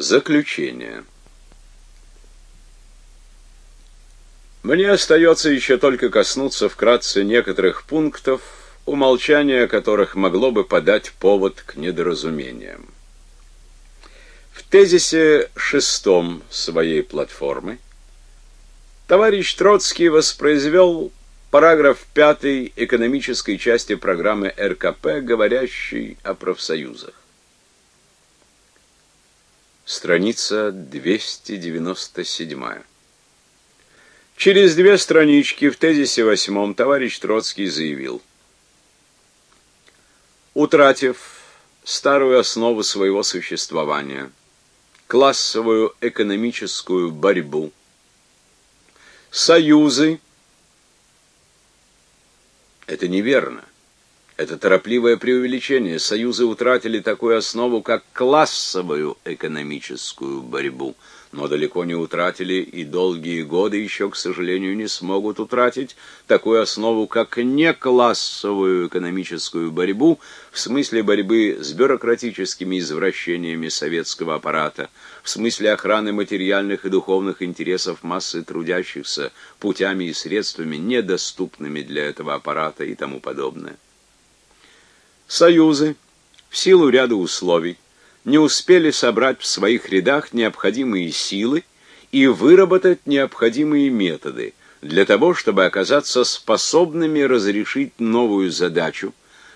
Заключение. Мне остается еще только коснуться вкратце некоторых пунктов, умолчание которых могло бы подать повод к недоразумениям. В тезисе шестом своей платформы товарищ Троцкий воспроизвел параграф 5 экономической части программы РКП, говорящий о профсоюзах. Страница 297. Через две странички в тезисе восьмом товарищ Троцкий заявил: Утратив старую основу своего существования, классовую экономическую борьбу, союзы это неверно. Это торопливое преувеличение. Союзы утратили такую основу, как классовую экономическую борьбу, но далеко не утратили и долгие годы еще, к сожалению, не смогут утратить такую основу, как неклассовую экономическую борьбу в смысле борьбы с бюрократическими извращениями советского аппарата, в смысле охраны материальных и духовных интересов массы трудящихся путями и средствами, недоступными для этого аппарата и тому подобное. Союзы в силу ряда условий не успели собрать в своих рядах необходимые силы и выработать необходимые методы для того, чтобы оказаться способными разрешить новую задачу,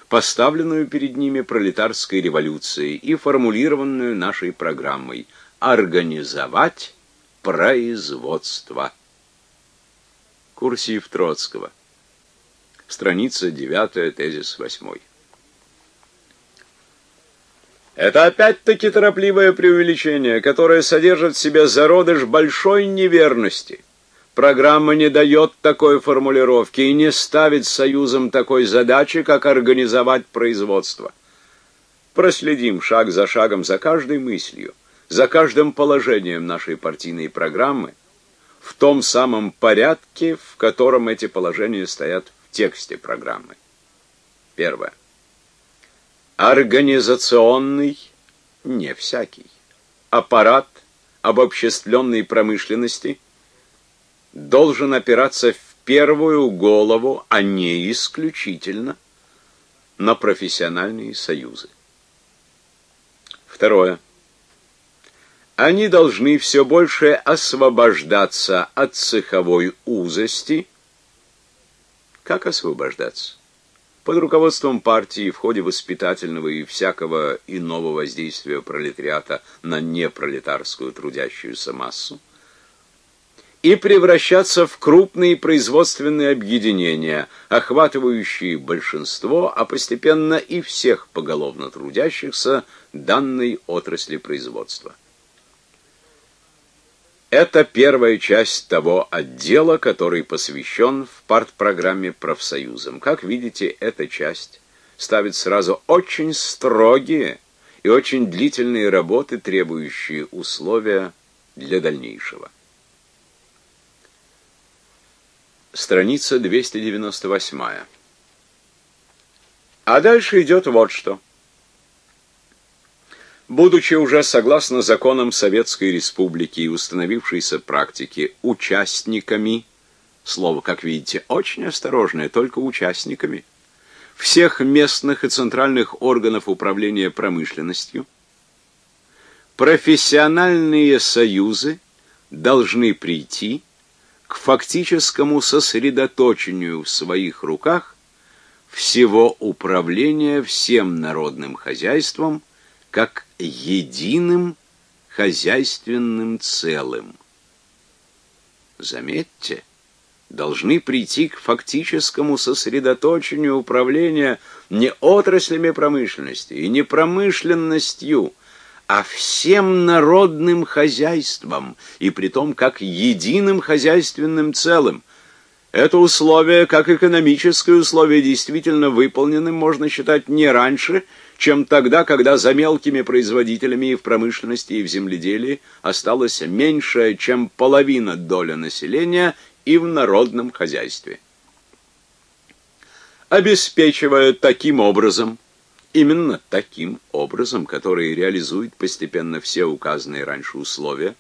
поставленную перед ними пролетарской революцией и формулированную нашей программой организовать производство. Курсив Троцкого. Страница 9, тезис 8. Это опять-таки торопливое преувеличение, которое содержит в себе зародыш большой неверности. Программа не дает такой формулировки и не ставит союзам такой задачи, как организовать производство. Проследим шаг за шагом за каждой мыслью, за каждым положением нашей партийной программы в том самом порядке, в котором эти положения стоят в тексте программы. Первое. Организационный не всякий. Аппарат обобществленной промышленности должен опираться в первую голову, а не исключительно на профессиональные союзы. Второе. Они должны все больше освобождаться от цеховой узости. Как освобождаться? Под руководством партии в ходе воспитательного и всякого иного воздействия пролетариата на непролетарскую трудящуюся массу и превращаться в крупные производственные объединения, охватывающие большинство, а постепенно и всех поголовно трудящихся данной отрасли производства. Это первая часть того отдела, который посвящен в партпрограмме профсоюзам. Как видите, эта часть ставит сразу очень строгие и очень длительные работы, требующие условия для дальнейшего. Страница 298. А дальше идет вот что будучи уже согласно законам Советской Республики и установившейся практике участниками, слово, как видите, очень осторожное, только участниками, всех местных и центральных органов управления промышленностью, профессиональные союзы должны прийти к фактическому сосредоточению в своих руках всего управления всем народным хозяйством как единым хозяйственным целым. Заметьте, должны прийти к фактическому сосредоточению управления не отраслями промышленности и не промышленностью, а всем народным хозяйством, и притом как единым хозяйственным целым. Это условие, как экономическое условие, действительно выполненным можно считать не раньше, чем тогда, когда за мелкими производителями и в промышленности, и в земледелии осталась меньшая, чем половина доля населения и в народном хозяйстве. Обеспечивая таким образом Именно таким образом, который реализует постепенно все указанные раньше условия,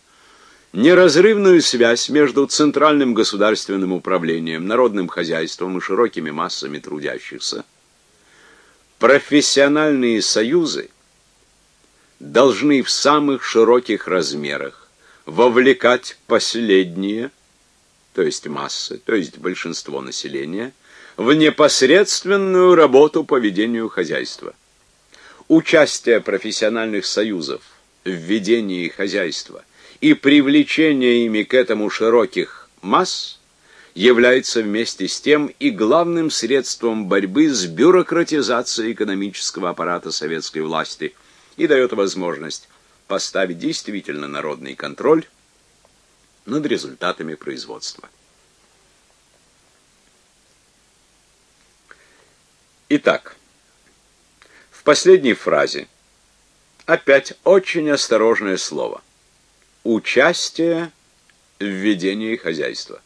неразрывную связь между центральным государственным управлением, народным хозяйством и широкими массами трудящихся, профессиональные союзы должны в самых широких размерах вовлекать последние, то есть массы, то есть большинство населения, в непосредственную работу по ведению хозяйства. Участие профессиональных союзов в ведении хозяйства – и привлечение ими к этому широких масс является вместе с тем и главным средством борьбы с бюрократизацией экономического аппарата советской власти и дает возможность поставить действительно народный контроль над результатами производства. Итак, в последней фразе опять очень осторожное слово – Участие в ведении хозяйства.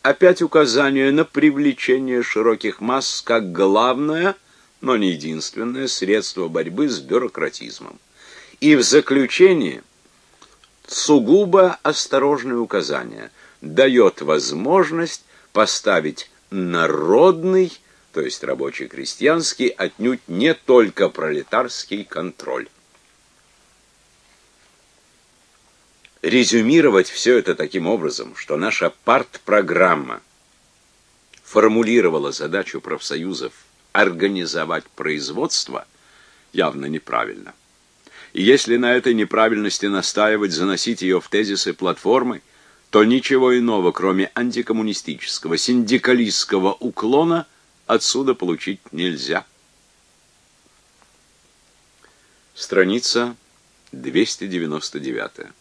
Опять указание на привлечение широких масс как главное, но не единственное средство борьбы с бюрократизмом. И в заключение сугубо осторожное указание дает возможность поставить народный, то есть рабочий-крестьянский, отнюдь не только пролетарский контроль. Резюмировать все это таким образом, что наша партпрограмма формулировала задачу профсоюзов организовать производство, явно неправильно. И если на этой неправильности настаивать, заносить ее в тезисы платформы, то ничего иного, кроме антикоммунистического, синдикалистского уклона, отсюда получить нельзя. Страница 299.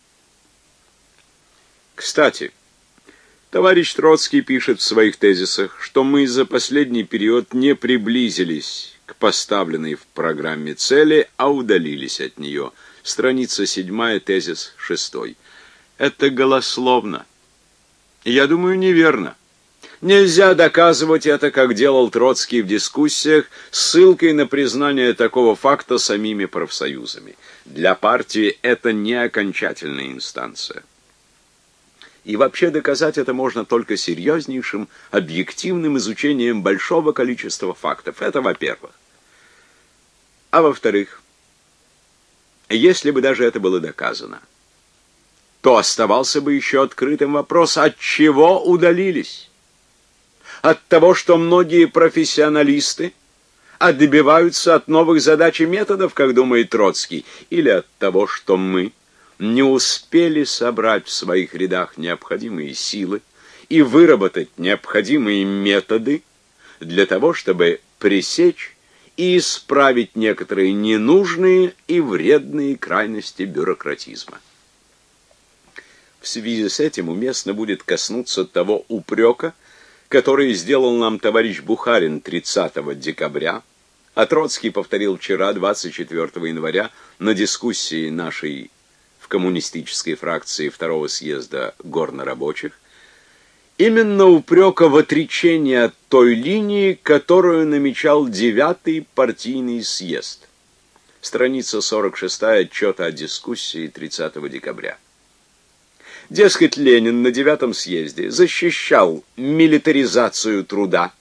Кстати, товарищ Троцкий пишет в своих тезисах, что мы за последний период не приблизились к поставленной в программе цели, а удалились от нее. Страница 7, тезис 6. Это голословно. Я думаю, неверно. Нельзя доказывать это, как делал Троцкий в дискуссиях, ссылкой на признание такого факта самими профсоюзами. Для партии это не окончательная инстанция. И вообще доказать это можно только серьезнейшим, объективным изучением большого количества фактов. Это во-первых. А во-вторых, если бы даже это было доказано, то оставался бы еще открытым вопрос, от чего удалились? От того, что многие профессионалисты отбиваются от новых задач и методов, как думает Троцкий, или от того, что мы не успели собрать в своих рядах необходимые силы и выработать необходимые методы для того, чтобы пресечь и исправить некоторые ненужные и вредные крайности бюрократизма. В связи с этим уместно будет коснуться того упрека, который сделал нам товарищ Бухарин 30 декабря, а Троцкий повторил вчера, 24 января, на дискуссии нашей коммунистической фракции второго съезда горнорабочих, именно упрека в отречении от той линии, которую намечал девятый партийный съезд. Страница 46 отчета о дискуссии 30 декабря. Дескать, Ленин на девятом съезде защищал милитаризацию труда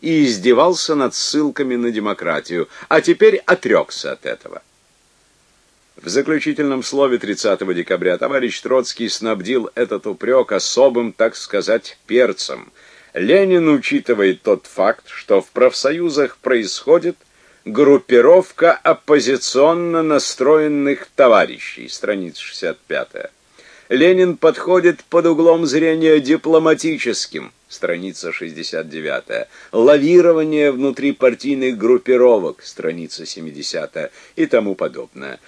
и издевался над ссылками на демократию, а теперь отрекся от этого. В заключительном слове 30 декабря товарищ Троцкий снабдил этот упрек особым, так сказать, перцем. Ленин учитывает тот факт, что в профсоюзах происходит группировка оппозиционно настроенных товарищей, страница 65. Ленин подходит под углом зрения дипломатическим, страница 69. Лавирование внутри партийных группировок, страница 70 и тому подобное.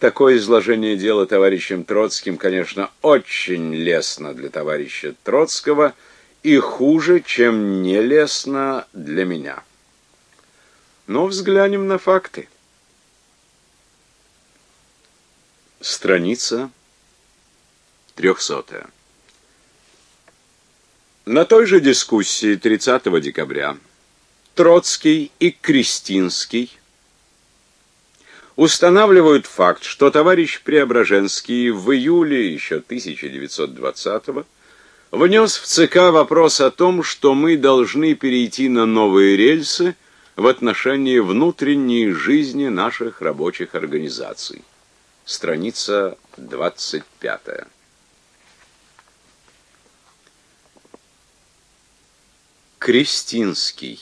Такое изложение дела товарищем Троцким, конечно, очень лестно для товарища Троцкого и хуже, чем нелестно для меня. Но взглянем на факты. Страница 300. На той же дискуссии 30 декабря Троцкий и Кристинский устанавливают факт, что товарищ Преображенский в июле еще 1920-го внес в ЦК вопрос о том, что мы должны перейти на новые рельсы в отношении внутренней жизни наших рабочих организаций. Страница 25. Крестинский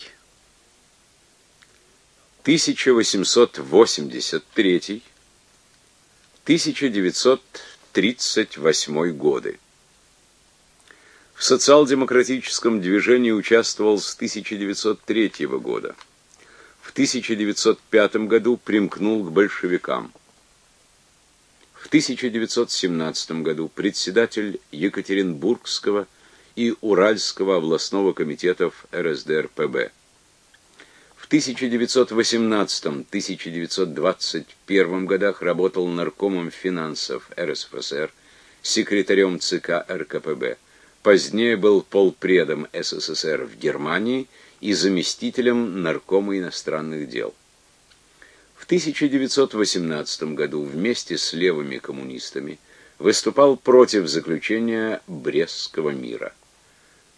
1883-1938 годы. В социал-демократическом движении участвовал с 1903 года. В 1905 году примкнул к большевикам. В 1917 году председатель Екатеринбургского и Уральского областного комитетов РСДРПб. В 1918-1921 годах работал наркомом финансов РСФСР, секретарем ЦК РКПб. Позднее был полпредом СССР в Германии и заместителем наркома иностранных дел. В 1918 году вместе с левыми коммунистами выступал против заключения Брестского мира.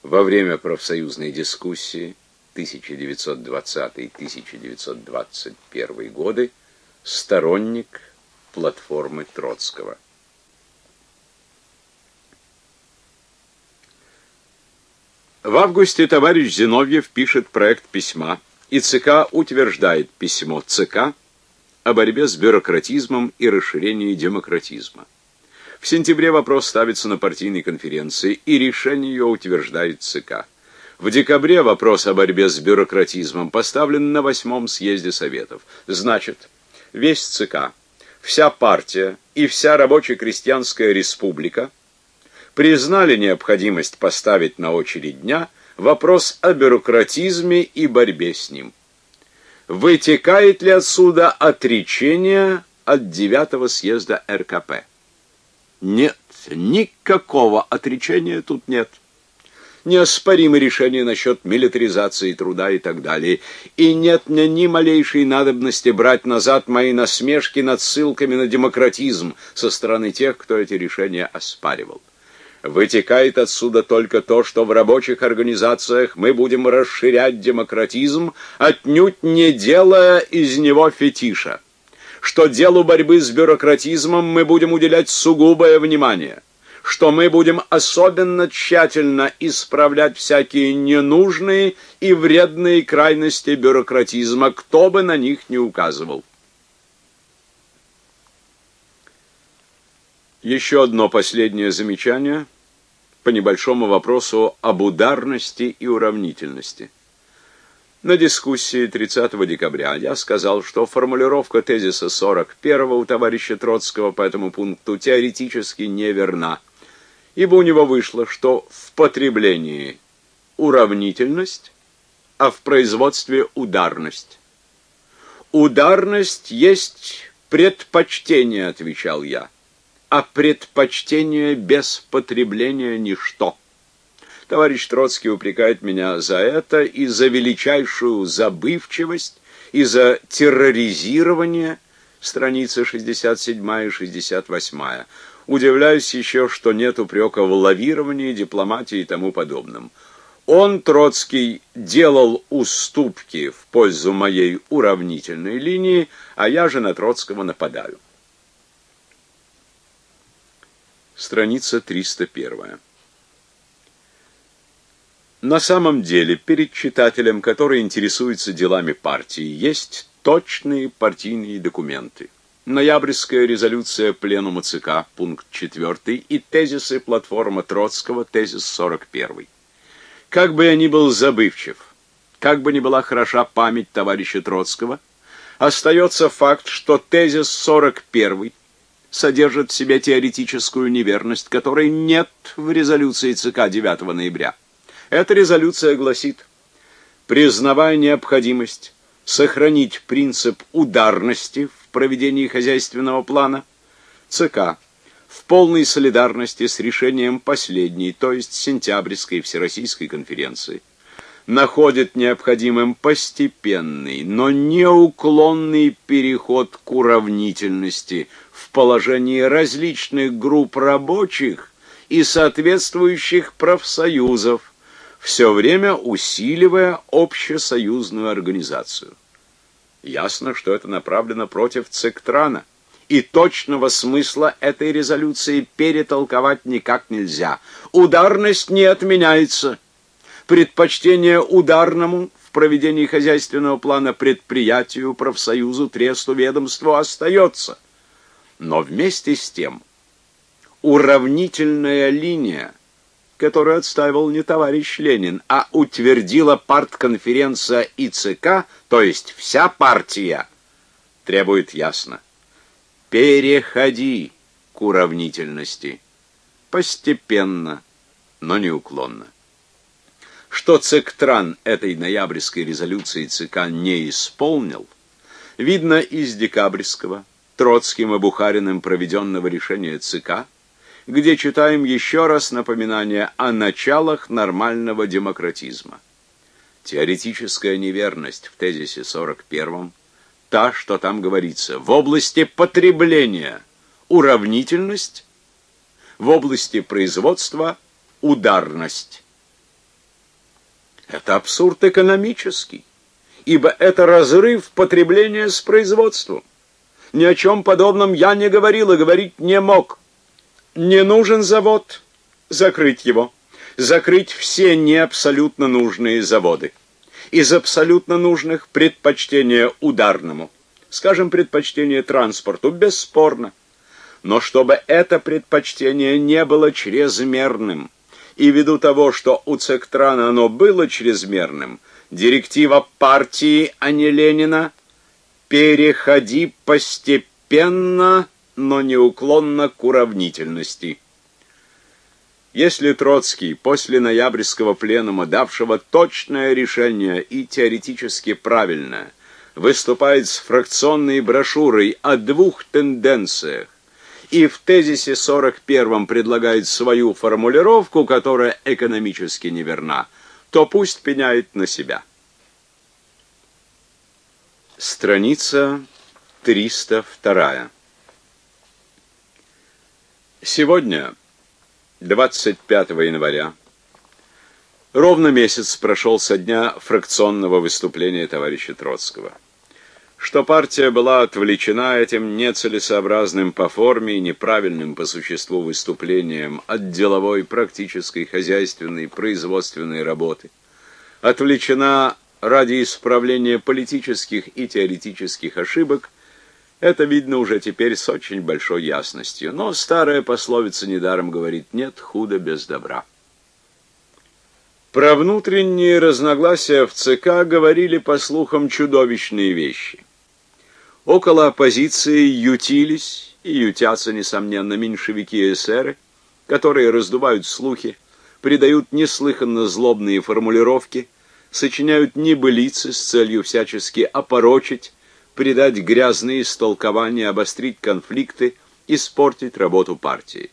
Во время профсоюзной дискуссии 1920-1921 годы, сторонник платформы Троцкого. В августе товарищ Зиновьев пишет проект письма, и ЦК утверждает письмо ЦК о борьбе с бюрократизмом и расширении демократизма. В сентябре вопрос ставится на партийной конференции, и решение ее утверждает ЦК. В декабре вопрос о борьбе с бюрократизмом поставлен на восьмом съезде Советов. Значит, весь ЦК, вся партия и вся рабоче-крестьянская республика признали необходимость поставить на очередь дня вопрос о бюрократизме и борьбе с ним. Вытекает ли отсюда отречение от девятого съезда РКП? Нет, никакого отречения тут нет неоспоримы решения насчет милитаризации труда и так далее. И нет мне ни малейшей надобности брать назад мои насмешки над ссылками на демократизм со стороны тех, кто эти решения оспаривал. Вытекает отсюда только то, что в рабочих организациях мы будем расширять демократизм, отнюдь не делая из него фетиша. Что делу борьбы с бюрократизмом мы будем уделять сугубое внимание – что мы будем особенно тщательно исправлять всякие ненужные и вредные крайности бюрократизма, кто бы на них ни указывал. Еще одно последнее замечание по небольшому вопросу об ударности и уравнительности. На дискуссии 30 декабря я сказал, что формулировка тезиса 41 у товарища Троцкого по этому пункту теоретически неверна ибо у него вышло, что в потреблении уравнительность, а в производстве ударность. Ударность есть предпочтение, отвечал я, а предпочтение без потребления ничто. Товарищ Троцкий упрекает меня за это и за величайшую забывчивость, и за терроризирование, страница 67 и 68. Удивляюсь еще, что нет упрека в лавировании, дипломатии и тому подобном. Он, Троцкий, делал уступки в пользу моей уравнительной линии, а я же на Троцкого нападаю. Страница 301. На самом деле, перед читателем, который интересуется делами партии, есть точные партийные документы. Ноябрьская резолюция Пленума ЦК, пункт 4, и тезисы платформы Троцкого, тезис 41. Как бы я ни был забывчив, как бы ни была хороша память товарища Троцкого, остается факт, что тезис 41 содержит в себе теоретическую неверность, которой нет в резолюции ЦК 9 ноября. Эта резолюция гласит, признавая необходимость сохранить принцип ударности в проведении хозяйственного плана, ЦК в полной солидарности с решением последней, то есть сентябрьской Всероссийской конференции, находит необходимым постепенный, но неуклонный переход к уравнительности в положении различных групп рабочих и соответствующих профсоюзов, все время усиливая общесоюзную организацию. Ясно, что это направлено против Цектрана, и точного смысла этой резолюции перетолковать никак нельзя. Ударность не отменяется. Предпочтение ударному в проведении хозяйственного плана предприятию, профсоюзу, тресту, ведомству остается. Но вместе с тем уравнительная линия, которую отстаивал не товарищ Ленин, а утвердила партконференция и ЦК, то есть вся партия, требует ясно Переходи к уравнительности. Постепенно, но неуклонно. Что Цектран этой ноябрьской резолюции ЦК не исполнил, видно из декабрьского, Троцким и Бухариным проведенного решения ЦК, где читаем еще раз напоминание о началах нормального демократизма. Теоретическая неверность в тезисе 41 та, что там говорится. В области потребления уравнительность, в области производства ударность. Это абсурд экономический, ибо это разрыв потребления с производством. Ни о чем подобном я не говорил и говорить не мог. Не нужен завод, закрыть его. Закрыть все не абсолютно нужные заводы из абсолютно нужных предпочтение ударному. Скажем, предпочтение транспорту, бесспорно. Но чтобы это предпочтение не было чрезмерным, и ввиду того, что у Цектрана оно было чрезмерным, директива партии, а не Ленина, переходи постепенно, но неуклонно к уравнительности. Если Троцкий после ноябрьского пленума, давшего точное решение и теоретически правильное, выступает с фракционной брошюрой о двух тенденциях и в тезисе 41 предлагает свою формулировку, которая экономически неверна, то пусть пеняет на себя. Страница 302. Сегодня 25 января. Ровно месяц прошел со дня фракционного выступления товарища Троцкого. Что партия была отвлечена этим нецелесообразным по форме и неправильным по существу выступлением от деловой, практической, хозяйственной, производственной работы, отвлечена ради исправления политических и теоретических ошибок – это видно уже теперь с очень большой ясностью, но старая пословица недаром говорит «нет худа без добра». Про внутренние разногласия в ЦК говорили, по слухам, чудовищные вещи. Около оппозиции ютились и ютятся, несомненно, меньшевики и эсеры, которые раздувают слухи, придают неслыханно злобные формулировки, сочиняют небылицы с целью всячески опорочить, придать грязные истолкования, обострить конфликты, испортить работу партии.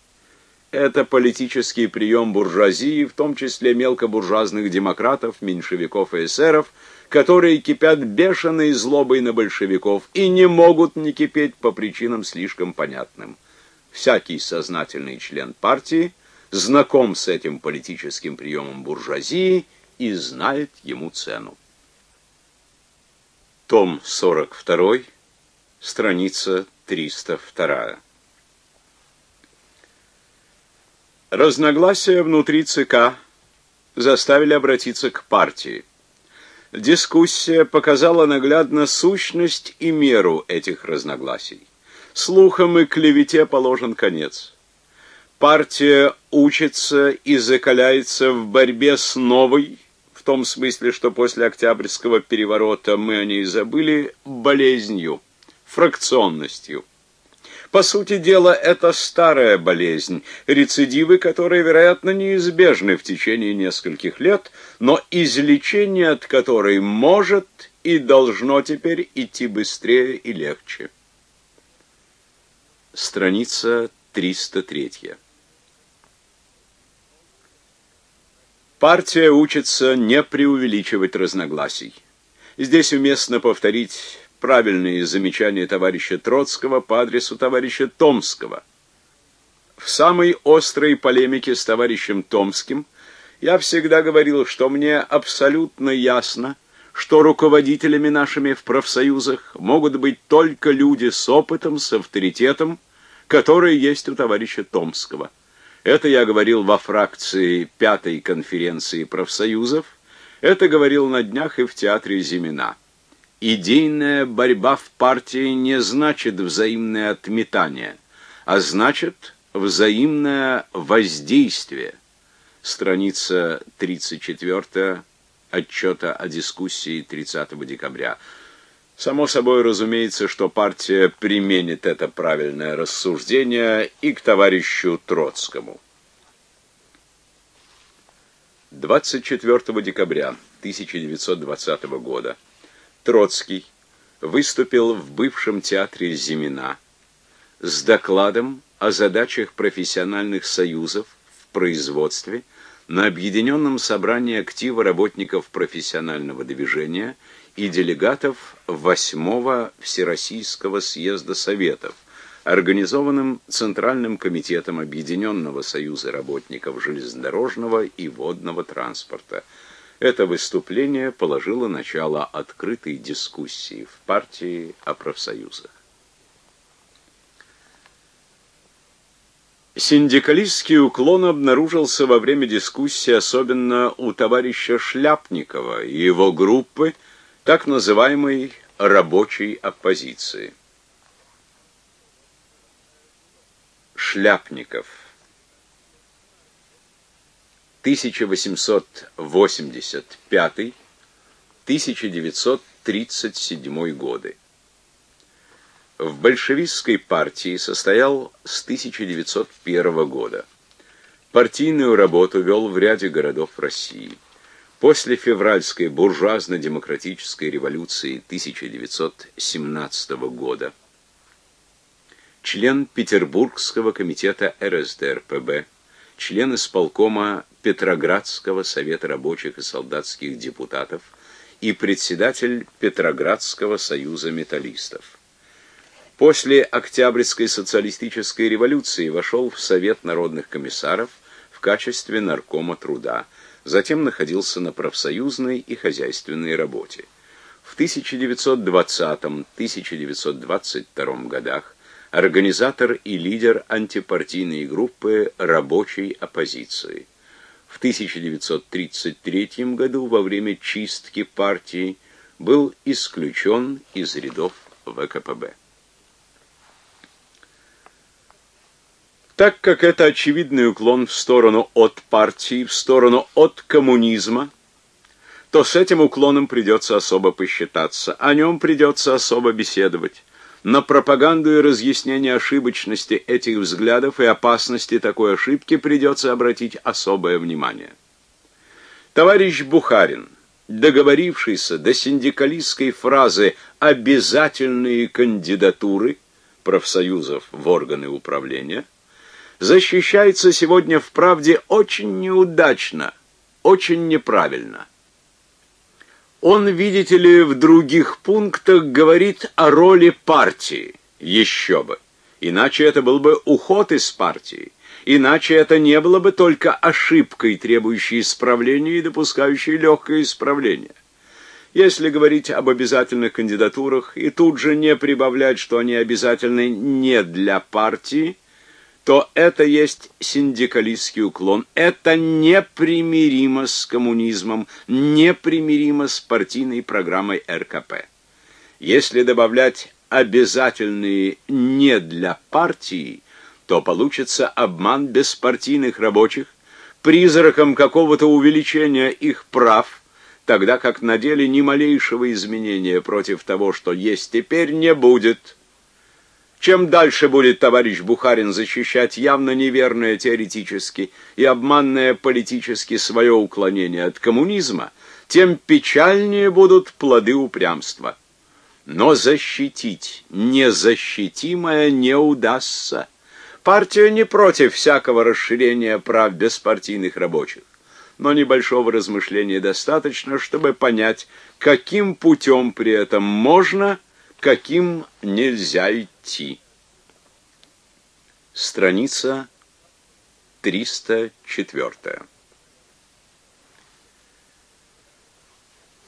Это политический прием буржуазии, в том числе мелкобуржуазных демократов, меньшевиков и эсеров, которые кипят бешеной злобой на большевиков и не могут не кипеть по причинам слишком понятным. Всякий сознательный член партии знаком с этим политическим приемом буржуазии и знает ему цену том 42, страница 302. Разногласия внутри ЦК заставили обратиться к партии. Дискуссия показала наглядно сущность и меру этих разногласий. Слухам и клевете положен конец. Партия учится и закаляется в борьбе с новой, том смысле, что после Октябрьского переворота мы о ней забыли, болезнью, фракционностью. По сути дела, это старая болезнь, рецидивы которые, вероятно, неизбежны в течение нескольких лет, но излечение от которой может и должно теперь идти быстрее и легче. Страница 303. Партия учится не преувеличивать разногласий. Здесь уместно повторить правильные замечания товарища Троцкого по адресу товарища Томского. В самой острой полемике с товарищем Томским я всегда говорил, что мне абсолютно ясно, что руководителями нашими в профсоюзах могут быть только люди с опытом, с авторитетом, которые есть у товарища Томского. Это я говорил во фракции пятой конференции профсоюзов, это говорил на днях и в театре Зимина. Идейная борьба в партии не значит взаимное отметание, а значит взаимное воздействие. Страница 34 отчета о дискуссии 30 декабря. Само собой разумеется, что партия применит это правильное рассуждение и к товарищу Троцкому. 24 декабря 1920 года Троцкий выступил в бывшем театре Зимина с докладом о задачах профессиональных союзов в производстве на объединенном собрании актива работников профессионального движения и делегатов 8-го Всероссийского съезда Советов, организованным Центральным комитетом Объединенного союза работников железнодорожного и водного транспорта. Это выступление положило начало открытой дискуссии в партии о профсоюзах. Синдикалистский уклон обнаружился во время дискуссии особенно у товарища Шляпникова и его группы так называемой рабочей оппозиции. Шляпников 1885-1937 годы. В большевистской партии состоял с 1901 года. Партийную работу вел в ряде городов России. После февральской буржуазно-демократической революции 1917 года член Петербургского комитета РСДРПб, член исполкома Петроградского совета рабочих и солдатских депутатов и председатель Петроградского союза металлистов. После Октябрьской социалистической революции вошел в Совет народных комиссаров в качестве наркома труда – затем находился на профсоюзной и хозяйственной работе. В 1920-1922 годах организатор и лидер антипартийной группы рабочей оппозиции. В 1933 году во время чистки партии был исключен из рядов ВКПБ. Так как это очевидный уклон в сторону от партии, в сторону от коммунизма, то с этим уклоном придется особо посчитаться, о нем придется особо беседовать. На пропаганду и разъяснение ошибочности этих взглядов и опасности такой ошибки придется обратить особое внимание. Товарищ Бухарин, договорившийся до синдикалистской фразы «обязательные кандидатуры» профсоюзов в органы управления – защищается сегодня в правде очень неудачно, очень неправильно. Он, видите ли, в других пунктах говорит о роли партии. Еще бы. Иначе это был бы уход из партии. Иначе это не было бы только ошибкой, требующей исправления и допускающей легкое исправление. Если говорить об обязательных кандидатурах и тут же не прибавлять, что они обязательны не для партии, то это есть синдикалистский уклон. Это непримиримо с коммунизмом, непримиримо с партийной программой РКП. Если добавлять обязательные не для партии, то получится обман беспартийных рабочих, призраком какого-то увеличения их прав, тогда как на деле ни малейшего изменения против того, что есть теперь, не будет. Чем дальше будет товарищ Бухарин защищать явно неверное теоретически и обманное политически свое уклонение от коммунизма, тем печальнее будут плоды упрямства. Но защитить незащитимое не удастся. Партия не против всякого расширения прав беспартийных рабочих. но небольшого размышления достаточно, чтобы понять, каким путем при этом можно, каким нельзя идти. Страница 304.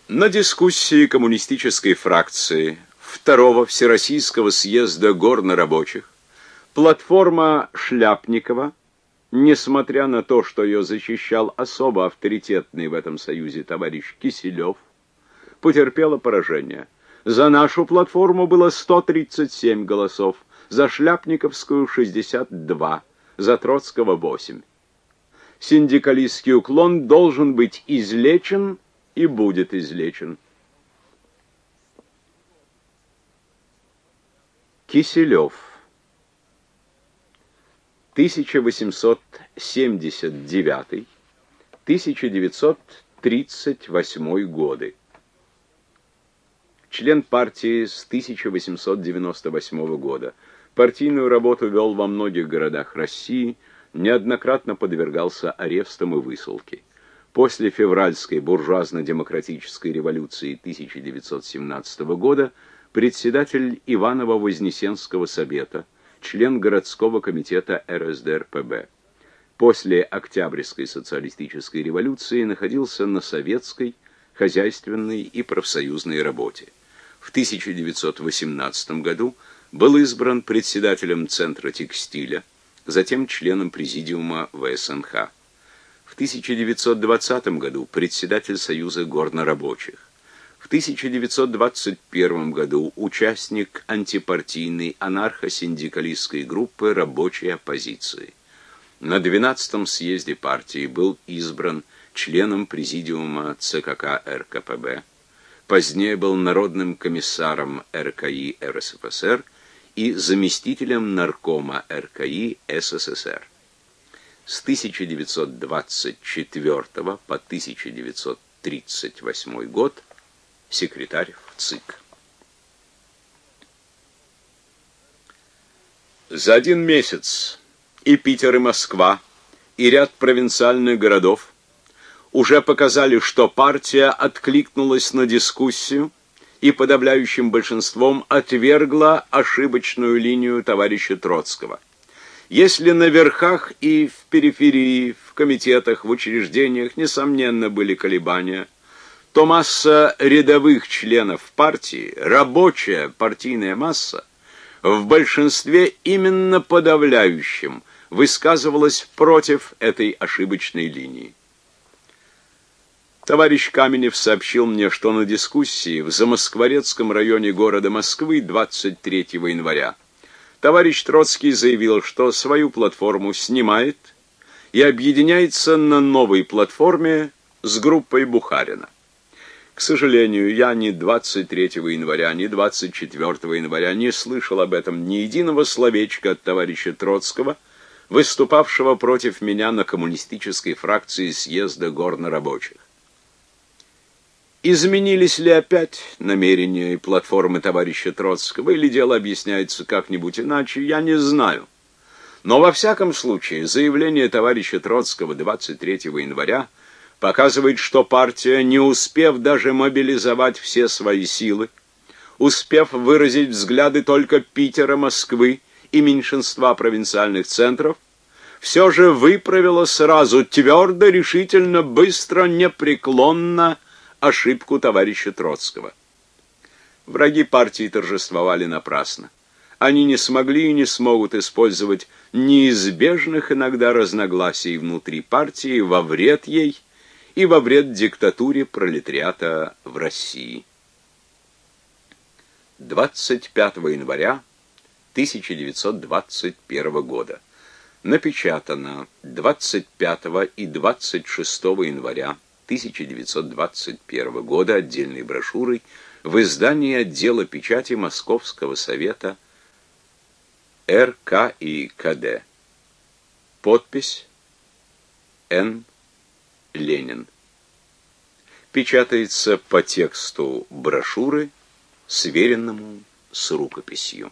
На дискуссии коммунистической фракции Второго Всероссийского съезда горнорабочих платформа Шляпникова, несмотря на то, что ее защищал особо авторитетный в этом союзе товарищ Киселев, потерпела поражение. За нашу платформу было 137 голосов, за Шляпниковскую 62, за Троцкого 8. Синдикалистский уклон должен быть излечен и будет излечен. Киселев 1879-1938 годы. Член партии с 1898 года. Партийную работу вел во многих городах России, неоднократно подвергался арестам и высылке. После февральской буржуазно-демократической революции 1917 года председатель Иваново-Вознесенского совета, член городского комитета РСДРПб. После Октябрьской социалистической революции находился на советской, хозяйственной и профсоюзной работе. В 1918 году был избран председателем Центра текстиля, затем членом президиума ВСНХ. В 1920 году председатель Союза горнорабочих. В 1921 году участник антипартийной анархо-синдикалистской группы рабочей оппозиции. На 12-м съезде партии был избран членом президиума ЦКК РКПБ. Позднее был народным комиссаром РКИ РСФСР и заместителем наркома РКИ СССР. С 1924 по 1938 год секретарь в ЦИК. За один месяц и Питер, и Москва, и ряд провинциальных городов уже показали, что партия откликнулась на дискуссию и подавляющим большинством отвергла ошибочную линию товарища Троцкого. Если на верхах и в периферии, в комитетах, в учреждениях, несомненно, были колебания, то масса рядовых членов партии, рабочая партийная масса, в большинстве именно подавляющем высказывалась против этой ошибочной линии. Товарищ Каменев сообщил мне, что на дискуссии в Замоскворецком районе города Москвы 23 января товарищ Троцкий заявил, что свою платформу снимает и объединяется на новой платформе с группой Бухарина. К сожалению, я ни 23 января, ни 24 января не слышал об этом ни единого словечка от товарища Троцкого, выступавшего против меня на коммунистической фракции съезда горнорабочих. Изменились ли опять намерения и платформы товарища Троцкого, или дело объясняется как-нибудь иначе, я не знаю. Но во всяком случае, заявление товарища Троцкого 23 января показывает, что партия, не успев даже мобилизовать все свои силы, успев выразить взгляды только Питера, Москвы и меньшинства провинциальных центров, все же выправила сразу твердо, решительно, быстро, непреклонно ошибку товарища Троцкого. Враги партии торжествовали напрасно. Они не смогли и не смогут использовать неизбежных иногда разногласий внутри партии во вред ей и во вред диктатуре пролетариата в России. 25 января 1921 года. Напечатано 25 и 26 января 1921 года отдельной брошюрой в издании отдела печати Московского совета РК и КД. Подпись Н. Ленин. Печатается по тексту брошюры, сверенному с рукописью.